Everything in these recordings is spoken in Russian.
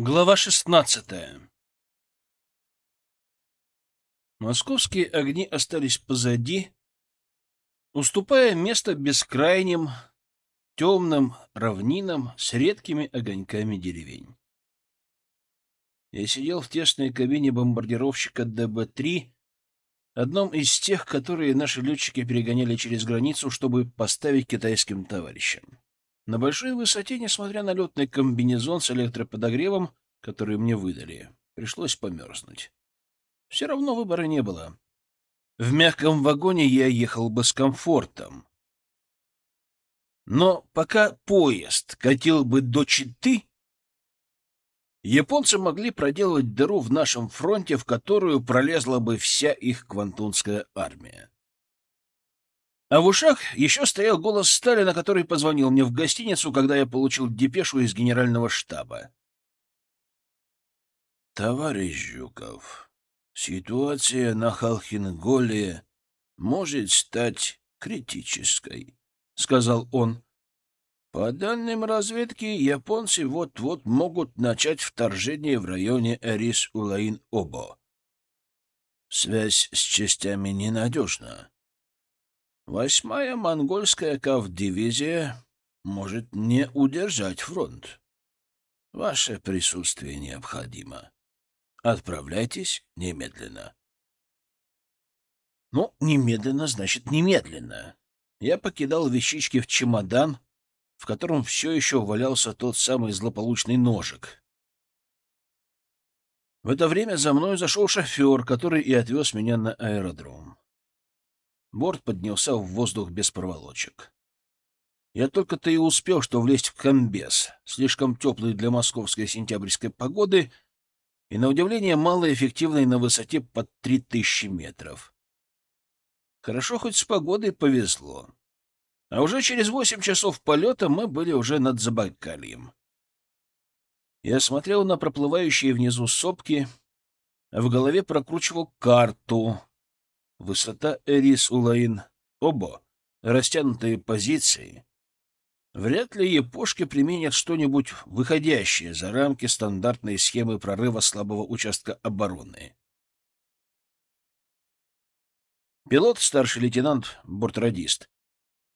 Глава шестнадцатая Московские огни остались позади, уступая место бескрайним, темным равнинам с редкими огоньками деревень. Я сидел в тесной кабине бомбардировщика ДБ-3, одном из тех, которые наши летчики перегоняли через границу, чтобы поставить китайским товарищам. На большой высоте, несмотря на летный комбинезон с электроподогревом, который мне выдали, пришлось померзнуть. Все равно выбора не было. В мягком вагоне я ехал бы с комфортом. Но пока поезд катил бы до Читы, японцы могли проделать дыру в нашем фронте, в которую пролезла бы вся их квантунская армия. А в ушах еще стоял голос Сталина, который позвонил мне в гостиницу, когда я получил депешу из генерального штаба. «Товарищ Жуков, ситуация на Халхинголе может стать критической», — сказал он. «По данным разведки, японцы вот-вот могут начать вторжение в районе Эрис-Улаин-Обо. Связь с частями ненадежна. Восьмая монгольская кавдивизия может не удержать фронт. Ваше присутствие необходимо. Отправляйтесь немедленно. Ну, немедленно значит немедленно. Я покидал вещички в чемодан, в котором все еще валялся тот самый злополучный ножик. В это время за мной зашел шофер, который и отвез меня на аэродром. Борт поднялся в воздух без проволочек. Я только-то и успел, что влезть в комбез, слишком теплый для московской сентябрьской погоды и, на удивление, малоэффективный на высоте под три тысячи метров. Хорошо, хоть с погодой повезло. А уже через восемь часов полета мы были уже над Забайкальем. Я смотрел на проплывающие внизу сопки, а в голове прокручивал карту, Высота Эрис-Улаин, Обо, растянутые позиции. Вряд ли япошки применят что-нибудь выходящее за рамки стандартной схемы прорыва слабого участка обороны. Пилот, старший лейтенант, бортрадист,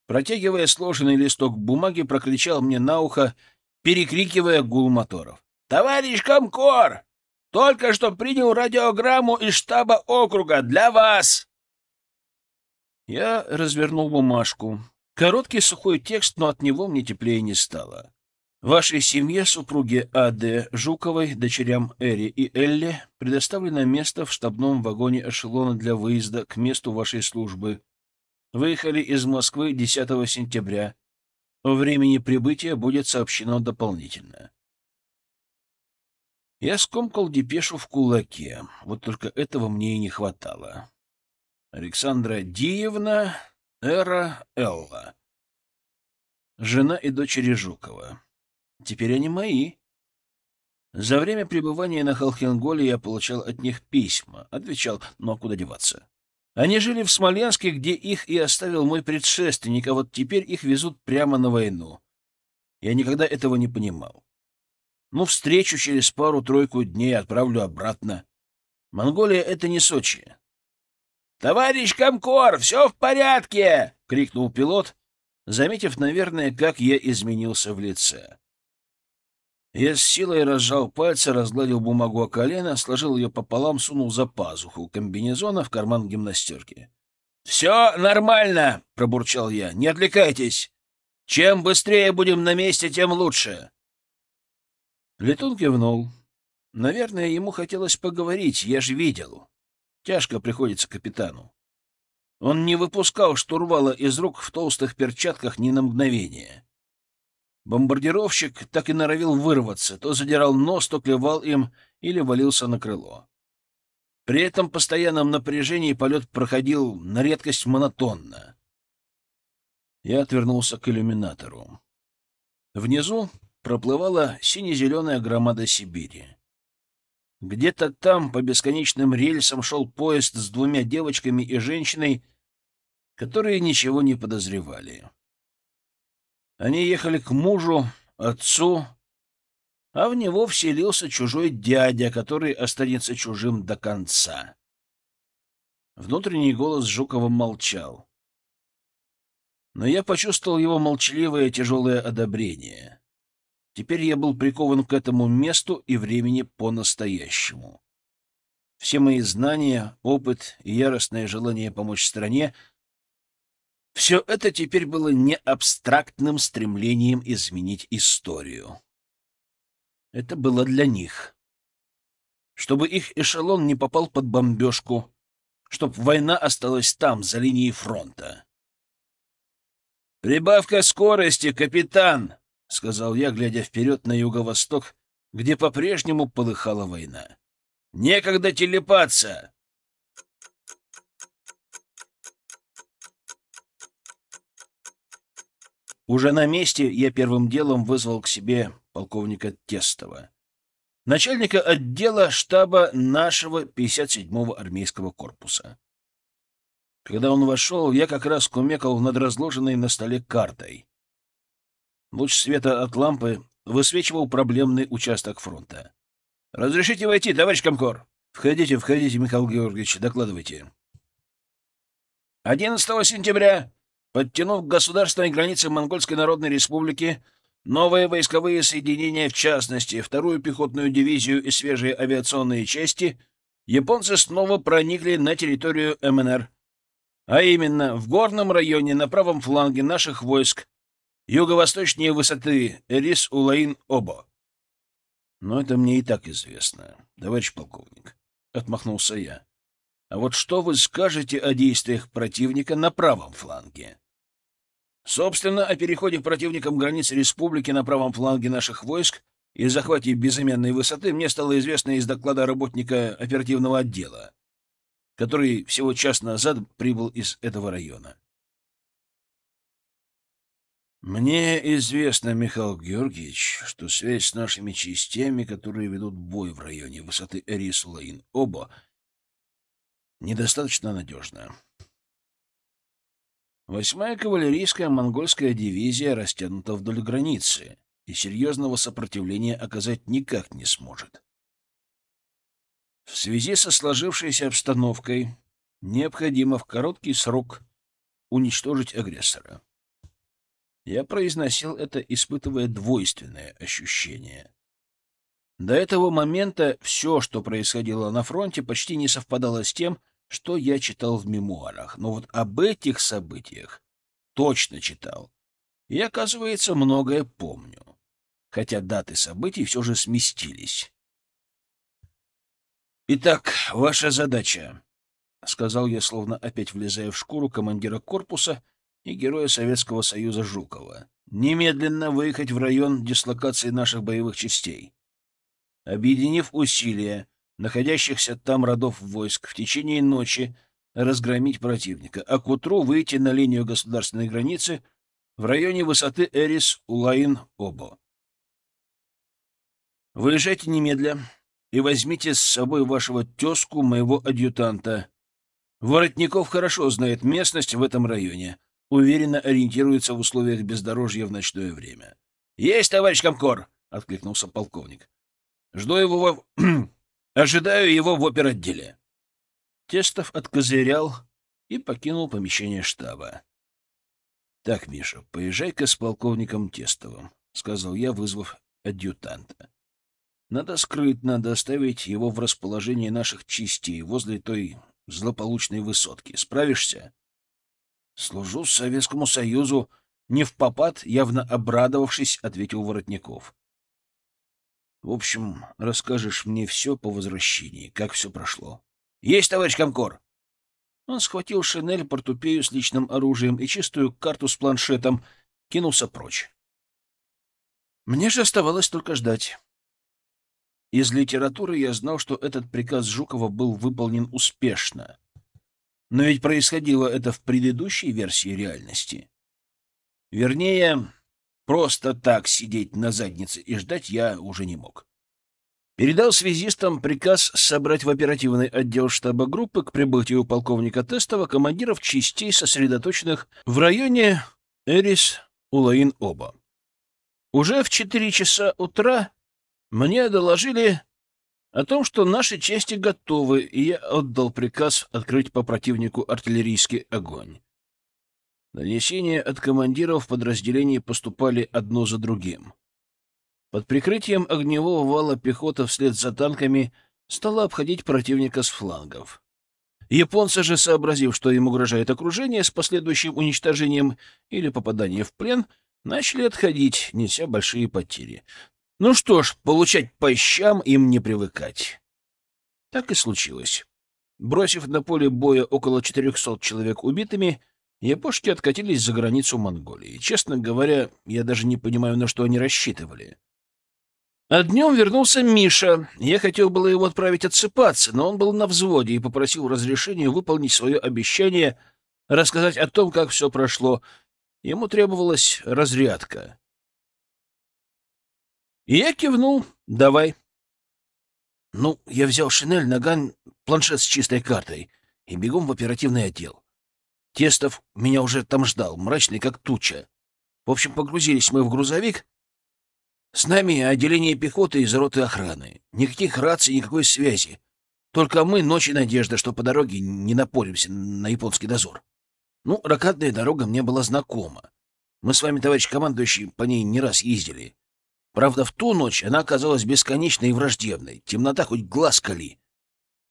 протягивая сложенный листок бумаги, прокричал мне на ухо, перекрикивая гул моторов. «Товарищ Комкор! Только что принял радиограмму из штаба округа для вас!» Я развернул бумажку. Короткий сухой текст, но от него мне теплее не стало. Вашей семье, супруге А.Д. Жуковой, дочерям Эри и Элли, предоставлено место в штабном вагоне эшелона для выезда к месту вашей службы. Выехали из Москвы 10 сентября. О времени прибытия будет сообщено дополнительно. Я скомкал депешу в кулаке. Вот только этого мне и не хватало. Александра Диевна, Эра Элла. Жена и дочери Жукова. Теперь они мои. За время пребывания на Халхенголе я получал от них письма. Отвечал, ну а куда деваться? Они жили в Смоленске, где их и оставил мой предшественник, а вот теперь их везут прямо на войну. Я никогда этого не понимал. Ну, встречу через пару-тройку дней, отправлю обратно. Монголия — это не Сочи. «Товарищ Комкор, все в порядке!» — крикнул пилот, заметив, наверное, как я изменился в лице. Я с силой разжал пальцы, разгладил бумагу о колено, сложил ее пополам, сунул за пазуху комбинезона в карман гимнастерки. «Все нормально!» — пробурчал я. «Не отвлекайтесь! Чем быстрее будем на месте, тем лучше!» Летун кивнул. Наверное, ему хотелось поговорить, я же видел. Тяжко приходится капитану. Он не выпускал штурвала из рук в толстых перчатках ни на мгновение. Бомбардировщик так и норовил вырваться, то задирал нос, то клевал им или валился на крыло. При этом постоянном напряжении полет проходил на редкость монотонно. Я отвернулся к иллюминатору. Внизу проплывала сине-зеленая громада Сибири. Где-то там по бесконечным рельсам шел поезд с двумя девочками и женщиной, которые ничего не подозревали. Они ехали к мужу, отцу, а в него вселился чужой дядя, который останется чужим до конца. Внутренний голос Жукова молчал. Но я почувствовал его молчаливое тяжелое одобрение. Теперь я был прикован к этому месту и времени по-настоящему. Все мои знания, опыт и яростное желание помочь стране — все это теперь было не абстрактным стремлением изменить историю. Это было для них. Чтобы их эшелон не попал под бомбежку, чтобы война осталась там, за линией фронта. «Прибавка скорости, капитан!» — сказал я, глядя вперед на юго-восток, где по-прежнему полыхала война. «Некогда телепаться!» Уже на месте я первым делом вызвал к себе полковника Тестова, начальника отдела штаба нашего 57-го армейского корпуса. Когда он вошел, я как раз кумекал над разложенной на столе картой. Луч света от лампы высвечивал проблемный участок фронта. — Разрешите войти, товарищ Комкор? — Входите, входите, Михаил Георгиевич, докладывайте. 11 сентября, подтянув к государственной границе Монгольской Народной Республики новые войсковые соединения, в частности, вторую пехотную дивизию и свежие авиационные части, японцы снова проникли на территорию МНР а именно в горном районе на правом фланге наших войск, юго-восточнее высоты Эрис-Улаин-Обо. Но это мне и так известно, товарищ полковник, — отмахнулся я. А вот что вы скажете о действиях противника на правом фланге? Собственно, о переходе противником границ республики на правом фланге наших войск и захвате безымянной высоты мне стало известно из доклада работника оперативного отдела который всего час назад прибыл из этого района. Мне известно, Михаил Георгиевич, что связь с нашими частями, которые ведут бой в районе высоты Эрис-Лаин, оба недостаточно надежна. Восьмая кавалерийская монгольская дивизия растянута вдоль границы и серьезного сопротивления оказать никак не сможет. В связи со сложившейся обстановкой необходимо в короткий срок уничтожить агрессора. Я произносил это, испытывая двойственное ощущение. До этого момента все, что происходило на фронте, почти не совпадало с тем, что я читал в мемуарах. Но вот об этих событиях точно читал. И, оказывается, многое помню. Хотя даты событий все же сместились. «Итак, ваша задача», — сказал я, словно опять влезая в шкуру командира корпуса и героя Советского Союза Жукова, «немедленно выехать в район дислокации наших боевых частей. Объединив усилия находящихся там родов войск в течение ночи, разгромить противника, а к утру выйти на линию государственной границы в районе высоты Эрис-Улаин-Обо. Выезжайте немедля, и возьмите с собой вашего тезку, моего адъютанта. Воротников хорошо знает местность в этом районе, уверенно ориентируется в условиях бездорожья в ночное время. — Есть, товарищ Комкор! — откликнулся полковник. — Жду его во... Ожидаю его в оперотделе. Тестов откозырял и покинул помещение штаба. — Так, Миша, поезжай-ка с полковником Тестовым, — сказал я, вызвав адъютанта. Надо скрытно доставить его в расположение наших частей возле той злополучной высотки. Справишься? Служу Советскому Союзу. Не в попад, явно обрадовавшись, ответил Воротников. В общем, расскажешь мне все по возвращении, как все прошло. Есть, товарищ Комкор! Он схватил шинель, портупею с личным оружием и чистую карту с планшетом, кинулся прочь. Мне же оставалось только ждать. Из литературы я знал, что этот приказ Жукова был выполнен успешно. Но ведь происходило это в предыдущей версии реальности. Вернее, просто так сидеть на заднице и ждать я уже не мог. Передал связистам приказ собрать в оперативный отдел штаба группы к прибытию полковника Тестова командиров частей, сосредоточенных в районе Эрис-Улаин-Оба. Уже в четыре часа утра Мне доложили о том, что наши части готовы, и я отдал приказ открыть по противнику артиллерийский огонь. Донесения от командиров подразделений поступали одно за другим. Под прикрытием огневого вала пехота вслед за танками стала обходить противника с флангов. Японцы же, сообразив, что им угрожает окружение с последующим уничтожением или попаданием в плен, начали отходить, неся большие потери. Ну что ж, получать по щам им не привыкать. Так и случилось. Бросив на поле боя около 400 человек убитыми, япошки откатились за границу Монголии. Честно говоря, я даже не понимаю, на что они рассчитывали. А днем вернулся Миша. Я хотел было его отправить отсыпаться, но он был на взводе и попросил разрешения выполнить свое обещание, рассказать о том, как все прошло. Ему требовалась разрядка. И я кивнул. «Давай». Ну, я взял шинель, наган, планшет с чистой картой и бегом в оперативный отдел. Тестов меня уже там ждал, мрачный как туча. В общем, погрузились мы в грузовик. С нами отделение пехоты из роты охраны. Никаких раций, никакой связи. Только мы, ночь и надежда, что по дороге не напоримся на японский дозор. Ну, ракатная дорога мне была знакома. Мы с вами, товарищ командующий, по ней не раз ездили. Правда, в ту ночь она оказалась бесконечной и враждебной. Темнота хоть глаз кали.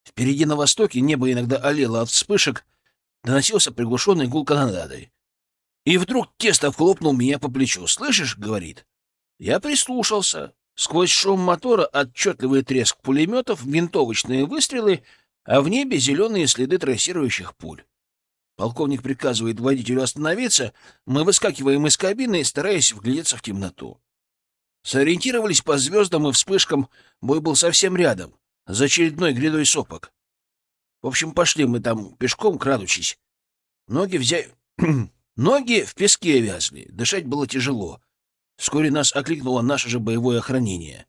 Впереди на востоке небо иногда олело от вспышек, доносился приглушенный гул канонады. И вдруг Тестов хлопнул меня по плечу. «Слышишь?» — говорит. Я прислушался. Сквозь шум мотора отчетливый треск пулеметов, винтовочные выстрелы, а в небе зеленые следы трассирующих пуль. Полковник приказывает водителю остановиться, мы выскакиваем из кабины, стараясь вглядеться в темноту. Сориентировались по звездам и вспышкам, бой был совсем рядом, за очередной грядой сопок. В общем, пошли мы там пешком, крадучись. Ноги взяли... Ноги в песке вязли, дышать было тяжело. Вскоре нас окликнуло наше же боевое охранение.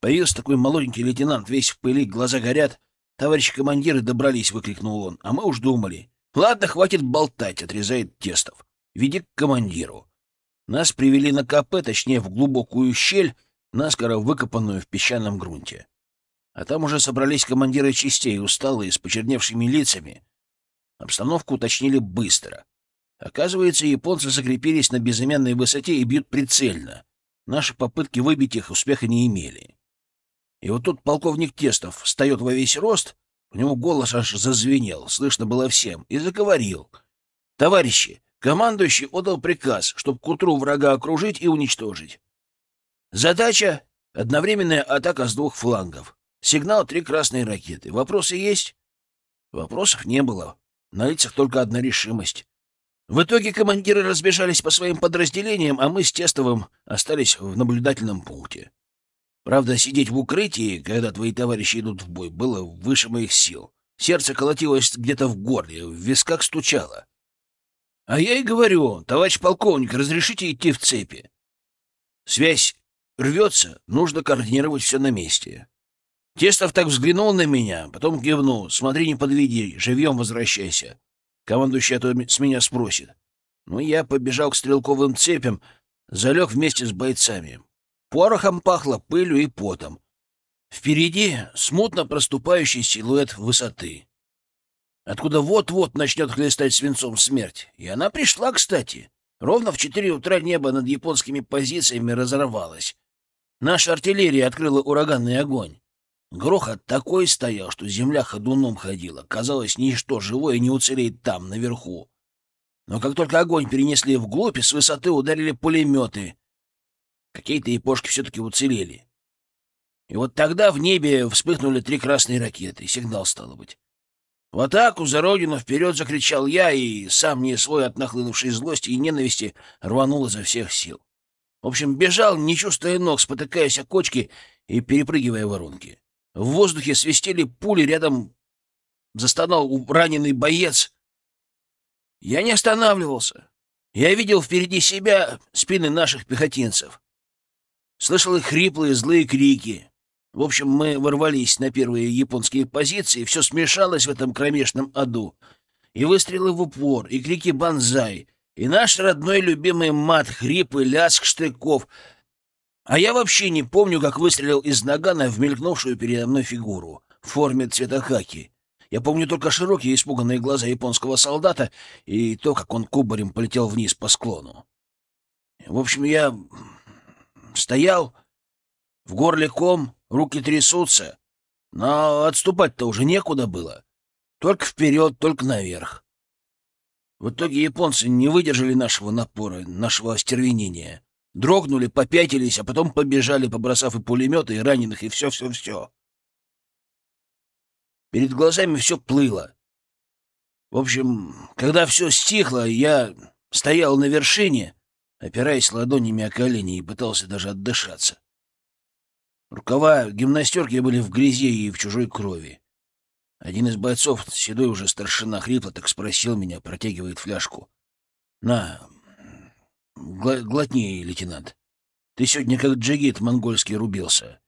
Появился такой молоденький лейтенант, весь в пыли, глаза горят. «Товарищи командиры добрались!» — выкрикнул он. А мы уж думали. «Ладно, хватит болтать!» — отрезает Тестов. «Веди к командиру». Нас привели на КП, точнее, в глубокую щель, наскоро выкопанную в песчаном грунте. А там уже собрались командиры частей, усталые, с почерневшими лицами. Обстановку уточнили быстро. Оказывается, японцы закрепились на безымянной высоте и бьют прицельно. Наши попытки выбить их успеха не имели. И вот тут полковник Тестов встает во весь рост, у него голос аж зазвенел, слышно было всем, и заговорил. «Товарищи, Командующий отдал приказ, чтобы к утру врага окружить и уничтожить. Задача — одновременная атака с двух флангов. Сигнал — три красные ракеты. Вопросы есть? Вопросов не было. На лицах только одна решимость. В итоге командиры разбежались по своим подразделениям, а мы с Тестовым остались в наблюдательном пункте. Правда, сидеть в укрытии, когда твои товарищи идут в бой, было выше моих сил. Сердце колотилось где-то в горле, в висках стучало. А я и говорю, товарищ полковник, разрешите идти в цепи. Связь рвется, нужно координировать все на месте. Тестов так взглянул на меня, потом кивнул. Смотри, не подведи, живьем возвращайся. Командующий а то с меня спросит. Ну, я побежал к стрелковым цепям, залег вместе с бойцами. Порохом пахло, пылью и потом. Впереди смутно проступающий силуэт высоты откуда вот-вот начнет хлестать свинцом смерть. И она пришла, кстати. Ровно в четыре утра небо над японскими позициями разорвалось. Наша артиллерия открыла ураганный огонь. Грохот такой стоял, что земля ходуном ходила. Казалось, ничто живое не уцелеет там, наверху. Но как только огонь перенесли вглубь, с высоты ударили пулеметы. Какие-то япошки все-таки уцелели. И вот тогда в небе вспыхнули три красные ракеты. Сигнал, стало быть. В атаку за родину вперед закричал я, и сам не свой от нахлынувшей злости и ненависти рванул изо всех сил. В общем, бежал, не чувствуя ног, спотыкаясь о кочки и перепрыгивая воронки. В воздухе свистели пули, рядом застонал раненый боец. Я не останавливался. Я видел впереди себя спины наших пехотинцев. Слышал их хриплые злые крики. В общем, мы ворвались на первые японские позиции, все смешалось в этом кромешном аду. И выстрелы в упор, и крики «Бонзай», и наш родной любимый мат, хрип и лязг штыков. А я вообще не помню, как выстрелил из нагана в мелькнувшую передо мной фигуру в форме цвета хаки. Я помню только широкие испуганные глаза японского солдата и то, как он кубарем полетел вниз по склону. В общем, я стоял, в горле ком, руки трясутся, но отступать-то уже некуда было. Только вперед, только наверх. В итоге японцы не выдержали нашего напора, нашего остервенения. Дрогнули, попятились, а потом побежали, побросав и пулеметы, и раненых, и все-все-все. Перед глазами все плыло. В общем, когда все стихло, я стоял на вершине, опираясь ладонями о колени, и пытался даже отдышаться. Рукава гимнастерки были в грязи и в чужой крови. Один из бойцов, седой уже старшина, хрипло так спросил меня, протягивает фляжку. — На, гла глотни, лейтенант. Ты сегодня как джигит монгольский рубился.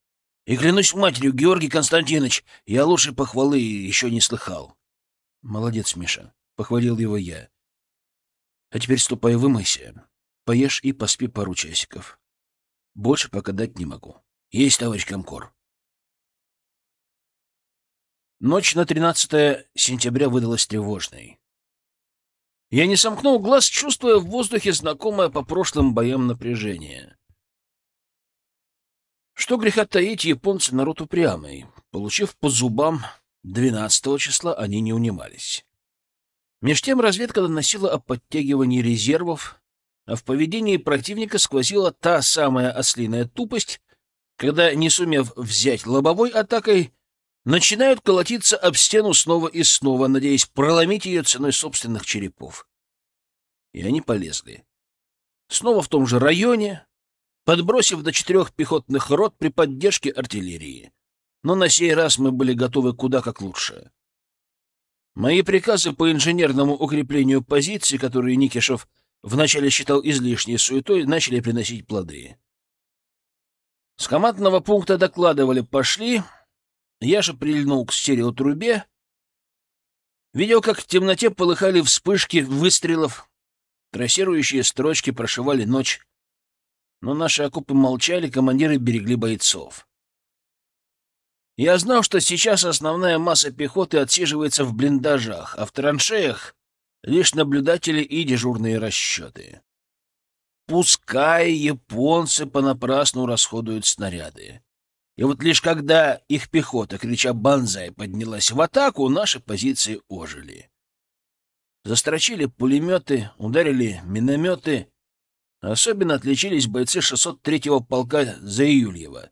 И клянусь матерью, Георгий Константинович, я лучшей похвалы еще не слыхал. — Молодец, Миша, — похвалил его я. — А теперь ступай вымойся, поешь и поспи пару часиков. Больше пока дать не могу. Есть, товарищ Комкор. Ночь на 13 сентября выдалась тревожной. Я не сомкнул глаз, чувствуя в воздухе знакомое по прошлым боям напряжение. Что греха таить, японцы народ упрямый. Получив по зубам 12 числа, они не унимались. Меж тем разведка доносила о подтягивании резервов, а в поведении противника сквозила та самая ослиная тупость, когда, не сумев взять лобовой атакой, начинают колотиться об стену снова и снова, надеясь проломить ее ценой собственных черепов. И они полезли. Снова в том же районе, подбросив до четырех пехотных рот при поддержке артиллерии. Но на сей раз мы были готовы куда как лучше. Мои приказы по инженерному укреплению позиций, которые Никишев вначале считал излишней суетой, начали приносить плоды. С командного пункта докладывали «пошли». Я же прильнул к стереотрубе. Видел, как в темноте полыхали вспышки выстрелов. Трассирующие строчки прошивали ночь. Но наши окопы молчали, командиры берегли бойцов. Я знал, что сейчас основная масса пехоты отсиживается в блиндажах, а в траншеях — лишь наблюдатели и дежурные расчеты. Пускай японцы понапрасну расходуют снаряды. И вот лишь когда их пехота, крича «Бонзай!», поднялась в атаку, наши позиции ожили. Застрочили пулеметы, ударили минометы. Особенно отличились бойцы 603-го полка Заиюльева.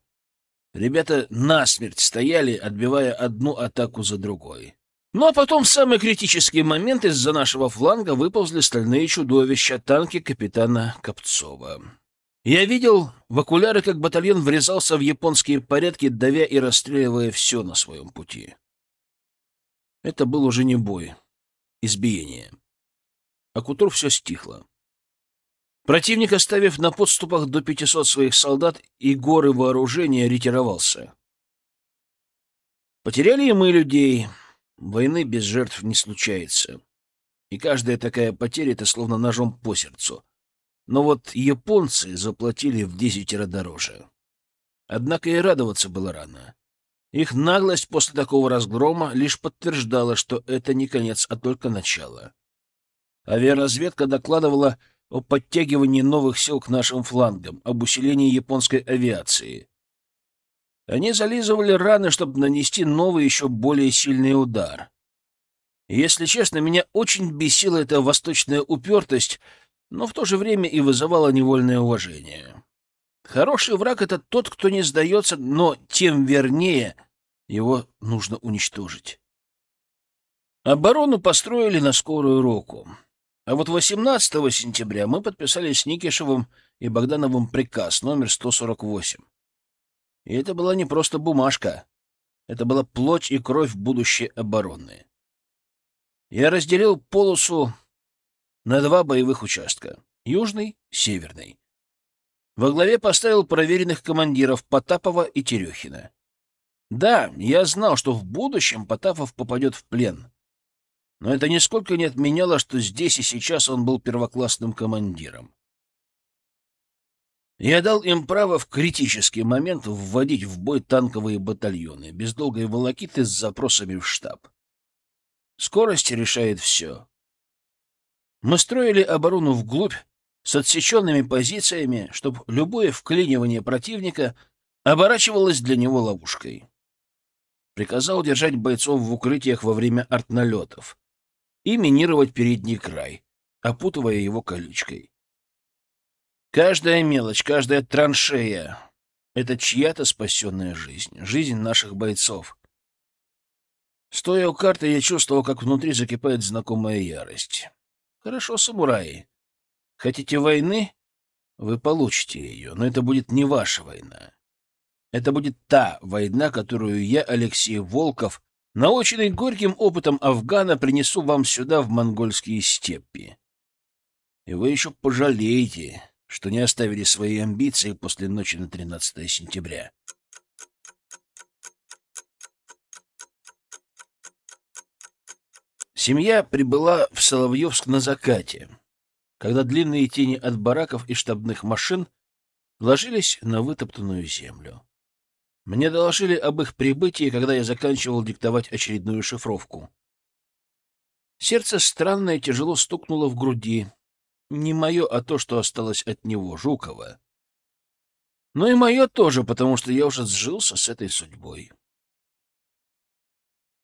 Ребята насмерть стояли, отбивая одну атаку за другой. Ну а потом в самый критический момент из-за нашего фланга выползли стальные чудовища, танки капитана Копцова. Я видел в окуляры, как батальон врезался в японские порядки, давя и расстреливая все на своем пути. Это был уже не бой, избиение. А к утру все стихло. Противник, оставив на подступах до 500 своих солдат и горы вооружения, ретировался. Потеряли и мы людей, Войны без жертв не случается. И каждая такая потеря — это словно ножом по сердцу. Но вот японцы заплатили в десятеро дороже. Однако и радоваться было рано. Их наглость после такого разгрома лишь подтверждала, что это не конец, а только начало. Авиаразведка докладывала о подтягивании новых сил к нашим флангам, об усилении японской авиации. Они зализывали раны, чтобы нанести новый, еще более сильный удар. если честно, меня очень бесила эта восточная упертость, но в то же время и вызывала невольное уважение. Хороший враг — это тот, кто не сдается, но тем вернее его нужно уничтожить. Оборону построили на скорую руку. А вот 18 сентября мы подписали с Никишевым и Богдановым приказ номер 148. И это была не просто бумажка. Это была плоть и кровь будущей обороны. Я разделил полосу на два боевых участка — южный, северный. Во главе поставил проверенных командиров Потапова и Терехина. Да, я знал, что в будущем Потапов попадет в плен. Но это нисколько не отменяло, что здесь и сейчас он был первоклассным командиром. Я дал им право в критический момент вводить в бой танковые батальоны, без долгой волокиты с запросами в штаб. Скорость решает все. Мы строили оборону вглубь, с отсеченными позициями, чтобы любое вклинивание противника оборачивалось для него ловушкой. Приказал держать бойцов в укрытиях во время артналетов и минировать передний край, опутывая его колючкой. Каждая мелочь, каждая траншея — это чья-то спасенная жизнь, жизнь наших бойцов. Стоя у карты, я чувствовал, как внутри закипает знакомая ярость. Хорошо, самураи. Хотите войны? Вы получите ее, но это будет не ваша война. Это будет та война, которую я, Алексей Волков, наученный горьким опытом Афгана, принесу вам сюда, в монгольские степи. И вы еще пожалеете, что не оставили свои амбиции после ночи на 13 сентября. Семья прибыла в Соловьевск на закате когда длинные тени от бараков и штабных машин ложились на вытоптанную землю. Мне доложили об их прибытии, когда я заканчивал диктовать очередную шифровку. Сердце странно и тяжело стукнуло в груди. Не мое, а то, что осталось от него, Жукова. Но и мое тоже, потому что я уже сжился с этой судьбой.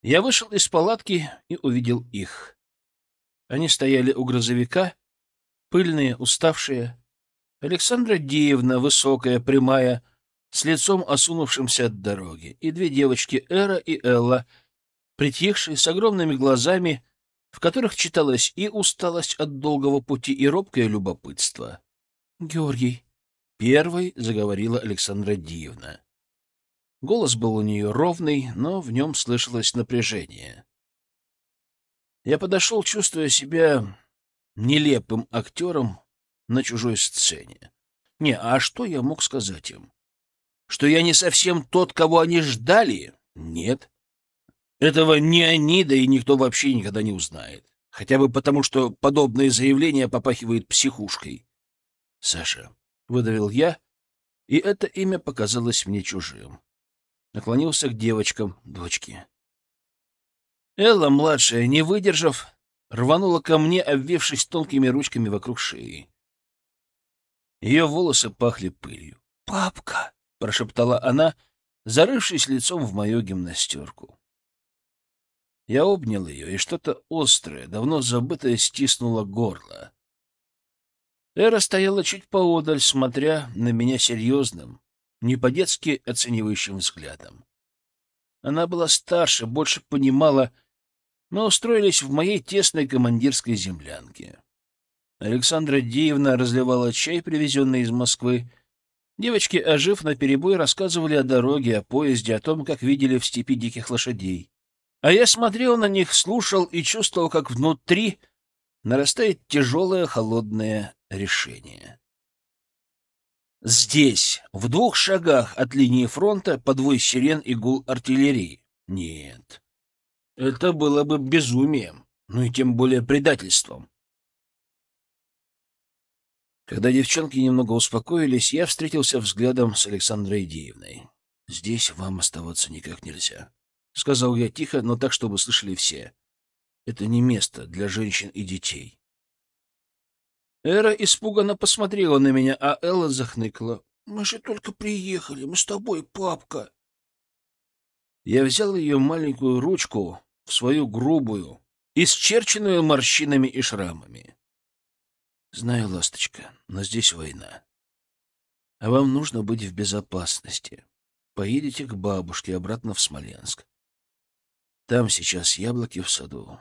Я вышел из палатки и увидел их. Они стояли у грузовика, пыльные, уставшие. Александра Диевна, высокая, прямая, с лицом осунувшимся от дороги, и две девочки, Эра и Элла, притихшие, с огромными глазами, в которых читалась и усталость от долгого пути, и робкое любопытство. — Георгий, — первой заговорила Александра Диевна. Голос был у нее ровный, но в нем слышалось напряжение. Я подошел, чувствуя себя нелепым актером на чужой сцене. Не, а что я мог сказать им? Что я не совсем тот, кого они ждали? Нет. Этого ни они, да и никто вообще никогда не узнает. Хотя бы потому, что подобные заявления попахивают психушкой. Саша, — выдавил я, и это имя показалось мне чужим. Наклонился к девочкам, дочке. Элла, младшая, не выдержав, рванула ко мне, обвившись тонкими ручками вокруг шеи. Ее волосы пахли пылью. «Папка!» — прошептала она, зарывшись лицом в мою гимнастерку. Я обнял ее, и что-то острое, давно забытое, стиснуло горло. Эра стояла чуть поодаль, смотря на меня серьезным, не по-детски оценивающим взглядом. Она была старше, больше понимала, мы устроились в моей тесной командирской землянке. Александра Диевна разливала чай, привезенный из Москвы. Девочки, ожив наперебой, рассказывали о дороге, о поезде, о том, как видели в степи диких лошадей. А я смотрел на них, слушал и чувствовал, как внутри нарастает тяжелое холодное решение. Здесь, в двух шагах от линии фронта, подвой сирен и гул артиллерии. Нет, это было бы безумием, ну и тем более предательством. Когда девчонки немного успокоились, я встретился взглядом с Александрой Диевной. «Здесь вам оставаться никак нельзя», — сказал я тихо, но так, чтобы слышали все. «Это не место для женщин и детей». Эра испуганно посмотрела на меня, а Элла захныкала. «Мы же только приехали, мы с тобой, папка». Я взял ее маленькую ручку, в свою грубую, исчерченную морщинами и шрамами. Знаю, ласточка, но здесь война. А вам нужно быть в безопасности. Поедете к бабушке обратно в Смоленск. Там сейчас яблоки в саду.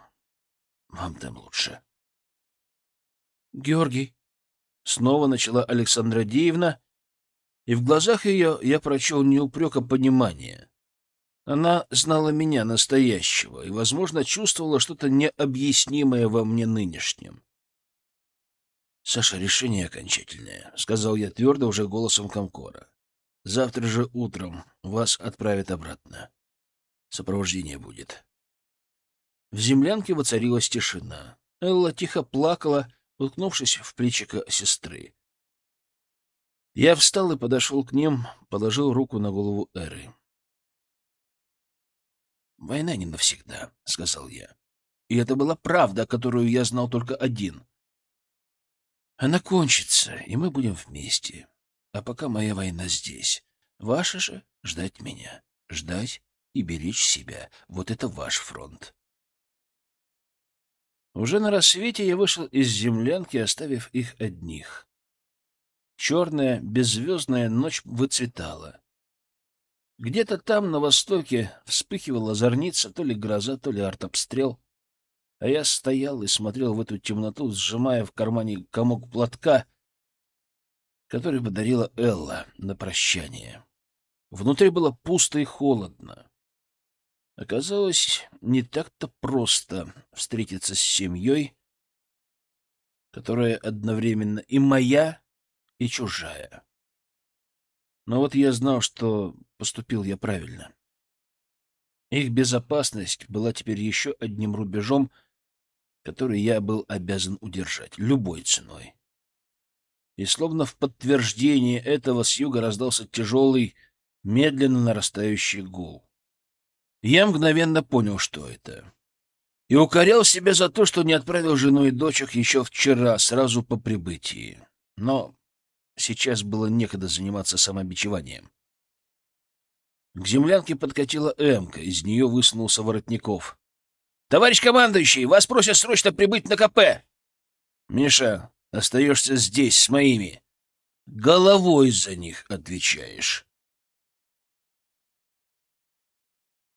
Вам там лучше. Георгий, снова начала Александра Диевна, и в глазах ее я прочел не упрек, а. Она знала меня настоящего и, возможно, чувствовала что-то необъяснимое во мне нынешнем. «Саша, решение окончательное», — сказал я твердо уже голосом Комкора. «Завтра же утром вас отправят обратно. Сопровождение будет». В землянке воцарилась тишина. Элла тихо плакала, уткнувшись в плечико сестры. Я встал и подошел к ним, положил руку на голову Эры. «Война не навсегда», — сказал я. И это была правда, которую я знал только один. Она кончится, и мы будем вместе. А пока моя война здесь. Ваша же — ждать меня. Ждать и беречь себя. Вот это ваш фронт. Уже на рассвете я вышел из землянки, оставив их одних. Черная, беззвездная ночь выцветала. Где-то там, на востоке, вспыхивала зорница, то ли гроза, то ли артобстрел. А я стоял и смотрел в эту темноту, сжимая в кармане комок платка, который подарила Элла на прощание. Внутри было пусто и холодно. Оказалось, не так-то просто встретиться с семьей, которая одновременно и моя, и чужая. Но вот я знал, что поступил я правильно. Их безопасность была теперь еще одним рубежом, который я был обязан удержать любой ценой. И словно в подтверждение этого с юга раздался тяжелый, медленно нарастающий гул. Я мгновенно понял, что это. И укорял себя за то, что не отправил жену и дочек еще вчера, сразу по прибытии. Но Сейчас было некогда заниматься самобичеванием. К землянке подкатила эмка, из нее высунулся Воротников. — Товарищ командующий, вас просят срочно прибыть на КП! — Миша, остаешься здесь с моими. Головой за них отвечаешь.